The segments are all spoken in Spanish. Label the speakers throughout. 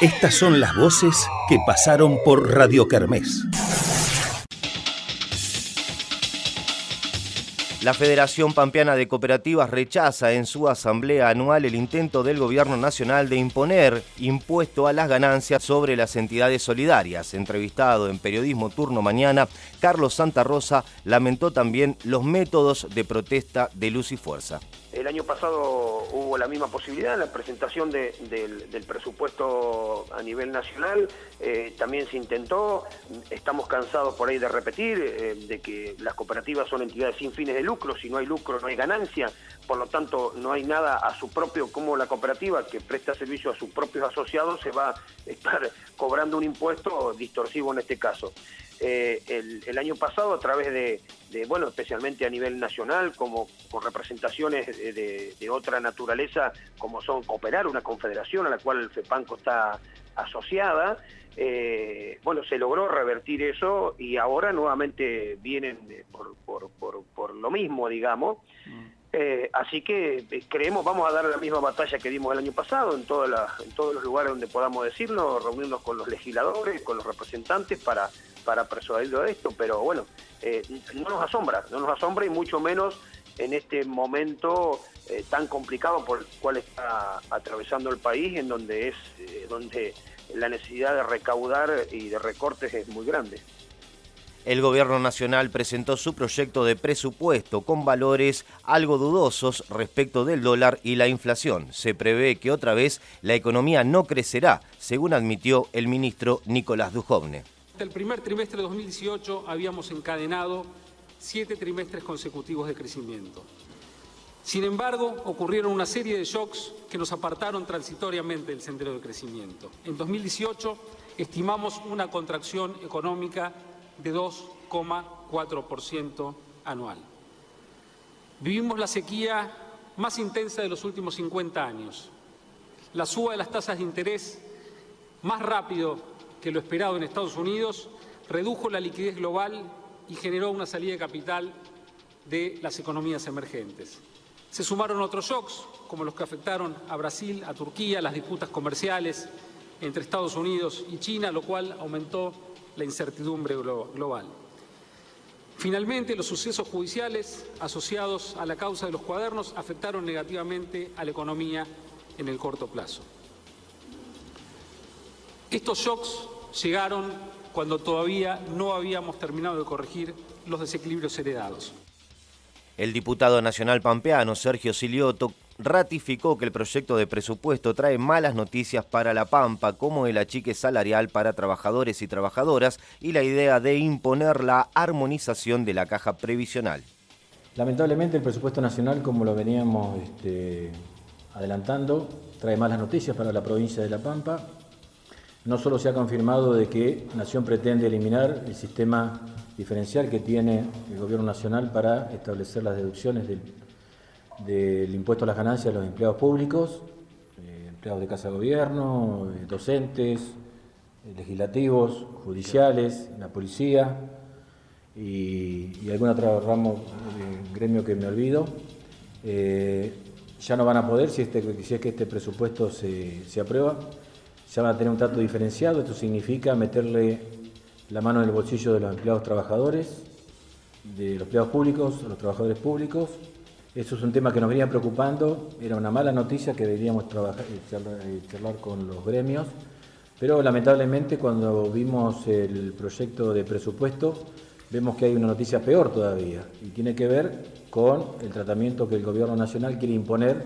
Speaker 1: Estas son las voces que pasaron por Radio Kermés.
Speaker 2: La Federación Pampeana de Cooperativas rechaza en su asamblea anual el intento del Gobierno Nacional de imponer impuesto a las ganancias sobre las entidades solidarias. Entrevistado en Periodismo Turno Mañana, Carlos Santa Rosa lamentó también los métodos de protesta de Luz y Fuerza.
Speaker 3: El año pasado hubo la misma posibilidad en la presentación del, presupuesto a nivel nacional, eh, también se intentó, estamos cansados por ahí de repetir, eh, de que las cooperativas son entidades sin fines de lucro, si no hay lucro no hay ganancia, por lo tanto no hay nada a su propio, como la cooperativa que presta servicio a sus propios asociados se va a estar cobrando un impuesto distorsivo en este caso. Eh, el, año pasado a través de, bueno, especialmente a nivel nacional, como con representaciones de, otra naturaleza, como son Cooperar, una confederación a la cual el FEPANCO está asociada, eh, bueno, se logró revertir eso y ahora nuevamente vienen por, por, lo mismo, digamos. Mm. Eh, así que creemos vamos a dar la misma batalla que dimos el año pasado en, todas en todos los lugares donde podamos decirlo, reunirnos con los legisladores, con los representantes para para persuadirlo de esto, pero bueno, eh, no nos asombra, no nos asombra y mucho menos en este momento eh, tan complicado por el cual está atravesando el país, en donde es eh, donde la necesidad de recaudar y de recortes es muy grande.
Speaker 2: El gobierno nacional presentó su proyecto de presupuesto con valores algo dudosos respecto del dólar y la inflación. Se prevé que otra vez la economía no crecerá, según admitió el ministro Nicolás Dujovne
Speaker 4: el primer trimestre de 2018 habíamos encadenado siete trimestres consecutivos de crecimiento. Sin embargo, ocurrieron una serie de shocks que nos apartaron transitoriamente del sendero de crecimiento. En 2018 estimamos una contracción económica de 2,4% anual. Vivimos la sequía más intensa de los últimos 50 años. La suba de las tasas de interés más rápido que lo esperado en Estados Unidos, redujo la liquidez global y generó una salida de capital de las economías emergentes. Se sumaron otros shocks, como los que afectaron a Brasil, a Turquía, las disputas comerciales entre Estados Unidos y China, lo cual aumentó la incertidumbre global. Finalmente, los sucesos judiciales asociados a la causa de los cuadernos afectaron negativamente a la economía en el corto plazo. Estos shocks llegaron cuando todavía no habíamos terminado de corregir los desequilibrios heredados.
Speaker 2: El diputado nacional pampeano Sergio Silioto ratificó que el proyecto de presupuesto trae malas noticias para la Pampa, como el achique salarial para trabajadores y trabajadoras y la idea de imponer la armonización de la caja previsional.
Speaker 5: Lamentablemente el presupuesto nacional, como lo veníamos este, adelantando, trae malas noticias para la provincia de La Pampa, no solo se ha confirmado de que Nación pretende eliminar el sistema diferencial que tiene el Gobierno Nacional para establecer las deducciones del, impuesto a las ganancias de los empleados públicos, eh, empleados de Casa de Gobierno, eh, docentes, eh, legislativos, judiciales, la policía y, algún otro ramo gremio que me olvido. ya no van a poder si, este, si es que este presupuesto se, se aprueba ya van a tener un trato diferenciado, esto significa meterle la mano en el bolsillo de los empleados trabajadores, de los empleados públicos, los trabajadores públicos. Eso es un tema que nos venía preocupando, era una mala noticia que deberíamos trabajar, eh, eh, charlar con los gremios, pero lamentablemente cuando vimos el proyecto de presupuesto vemos que hay una noticia peor todavía y tiene que ver con el tratamiento que el Gobierno Nacional quiere imponer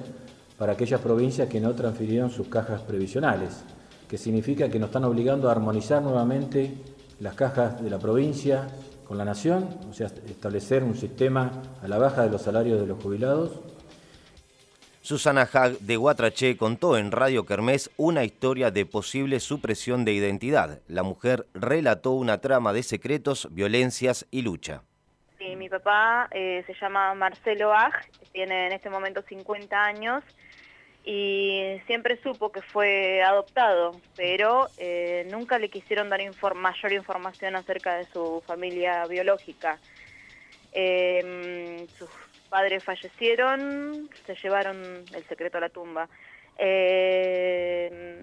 Speaker 5: para aquellas provincias que no transfirieron sus cajas previsionales que significa que nos están obligando a armonizar nuevamente las cajas de la provincia con la nación, o sea, establecer un sistema a la baja de los salarios de los jubilados.
Speaker 2: Susana Hag de Guatraché contó en Radio Kermés una historia de posible supresión de identidad. La mujer relató una trama de secretos, violencias y lucha.
Speaker 6: Sí, mi papá eh, se llama Marcelo Hag, tiene en este momento 50 años y siempre supo que fue adoptado, pero eh, nunca le quisieron dar mayor información acerca de su familia biológica. Em, sus padres fallecieron, se llevaron el secreto a la tumba. Em,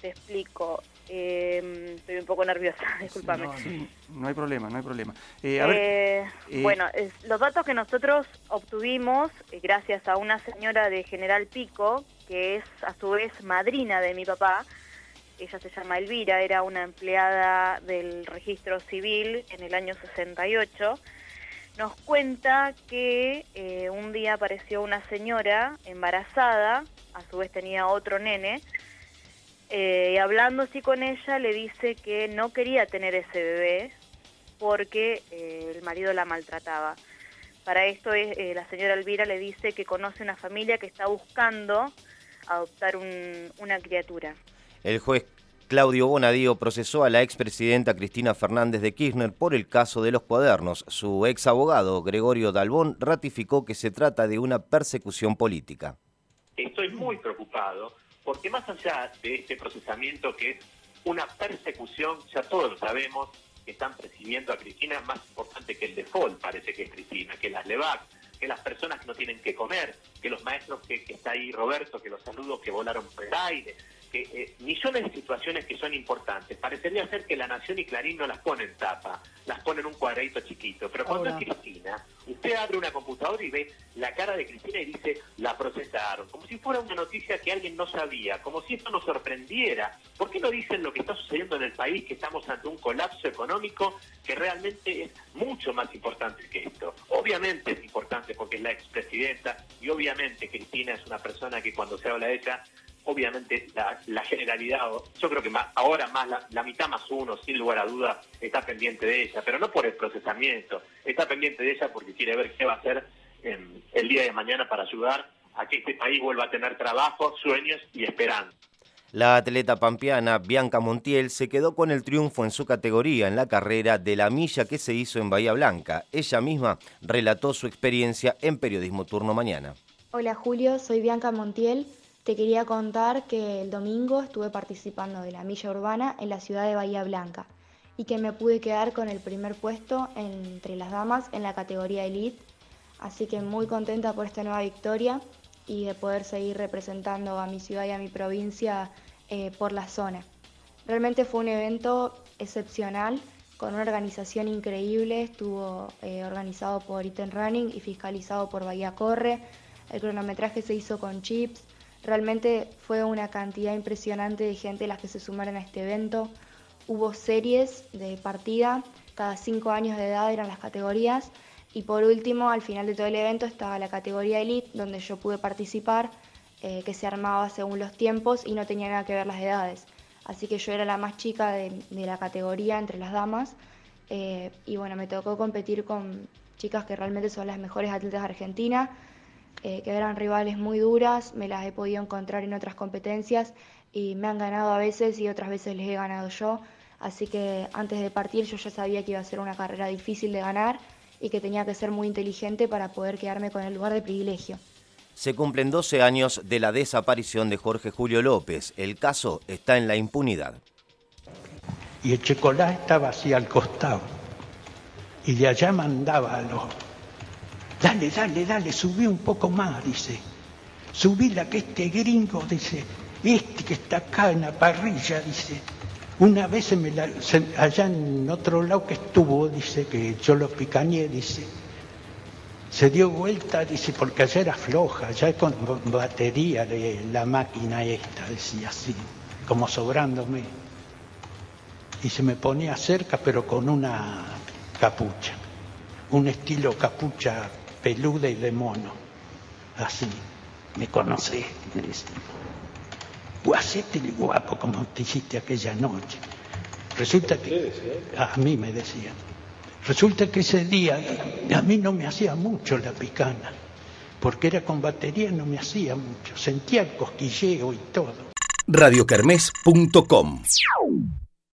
Speaker 6: te explico. Eh, estoy un poco nerviosa, discúlpame.
Speaker 7: No, hay problema, no hay problema.
Speaker 6: Eh, eh, eh, bueno, los datos que nosotros obtuvimos gracias a una señora de General Pico, que es a su vez madrina de mi papá, ella se llama Elvira, era una empleada del registro civil en el año 68, nos cuenta que un día apareció una señora embarazada, a su vez tenía otro nene, eh, y hablando así con ella le dice que no quería tener ese bebé porque eh, el marido la maltrataba. Para esto eh, la señora Elvira le dice que conoce una familia que está buscando adoptar una criatura.
Speaker 2: El juez Claudio Bonadío procesó a la expresidenta Cristina Fernández de Kirchner por el caso de los cuadernos. Su ex abogado, Gregorio Dalbón, ratificó que se trata de una persecución política.
Speaker 8: Estoy muy preocupado porque más allá de este procesamiento que es una persecución, ya todos lo sabemos, que están percibiendo a Cristina más importante que el default, parece que es Cristina, que las LEVAC, que las personas que no tienen que comer, que los maestros que, que está ahí Roberto, que los saludos que volaron por el aire, eh, millones de situaciones que son importantes. Parecería ser que La Nación y Clarín no las ponen tapa, las ponen un cuadradito chiquito. Pero cuando es Cristina, usted abre una computadora y ve la cara de Cristina y dice, la procesaron. Como si fuera una noticia que alguien no sabía, como si esto nos sorprendiera. ¿Por qué no dicen lo que está sucediendo en el país, que estamos ante un colapso económico que realmente es mucho más importante que esto? Obviamente es importante porque es la expresidenta y obviamente Cristina es una persona que cuando se habla de ella obviamente la, generalidad, yo creo que más, ahora más la, mitad más uno, sin lugar a duda, está pendiente de ella, pero no por el procesamiento, está pendiente de ella porque quiere ver qué va a hacer el día de mañana para ayudar a que este país vuelva a tener trabajo, sueños y esperanza.
Speaker 2: La atleta pampeana Bianca Montiel se quedó con el triunfo en su categoría en la carrera de la milla que se hizo en Bahía Blanca. Ella misma relató su experiencia en Periodismo Turno Mañana.
Speaker 9: Hola Julio, soy Bianca Montiel te quería contar que el domingo estuve participando de la milla urbana en la ciudad de Bahía Blanca y que me pude quedar con el primer puesto entre las damas en la categoría Elite. Así que muy contenta por esta nueva victoria y de poder seguir representando a mi ciudad y a mi provincia eh, por la zona. Realmente fue un evento excepcional, con una organización increíble, estuvo eh, organizado por Iten Running y fiscalizado por Bahía Corre, el cronometraje se hizo con chips, Realmente fue una cantidad impresionante de gente las que se sumaron a este evento. Hubo series de partida, cada cinco años de edad eran las categorías. Y por último, al final de todo el evento estaba la categoría Elite, donde yo pude participar, eh, que se armaba según los tiempos y no tenía nada que ver las edades. Así que yo era la más chica de, la categoría entre las damas. Eh, y bueno, me tocó competir con chicas que realmente son las mejores atletas argentinas eh, que eran rivales muy duras, me las he podido encontrar en otras competencias y me han ganado a veces y otras veces les he ganado yo. Así que antes de partir yo ya sabía que iba a ser una carrera difícil de ganar y que tenía que ser muy inteligente para poder quedarme con el lugar de privilegio.
Speaker 2: Se cumplen 12 años de la desaparición de Jorge Julio López. El caso está en la impunidad.
Speaker 10: Y el chocolate estaba así al costado. Y de allá mandaba a los Dale, dale, dale, subí un poco más, dice. Subí la que este gringo, dice, este que está acá en la parrilla, dice. Una vez me la, allá en otro lado que estuvo, dice, que yo lo picañé, dice, se dio vuelta, dice, porque allá era floja, ya con batería de la máquina esta, decía así, como sobrándome. Y se me ponía cerca, pero con una capucha, un estilo capucha peluda y de mono. Así, me conocí, me dice. Guacete y guapo como te hiciste aquella noche. Resulta que, a mí me decían, resulta que ese día a mí no me hacía mucho la picana, porque era con batería, no me hacía mucho, sentía el cosquilleo y todo.
Speaker 1: radiocarmes.com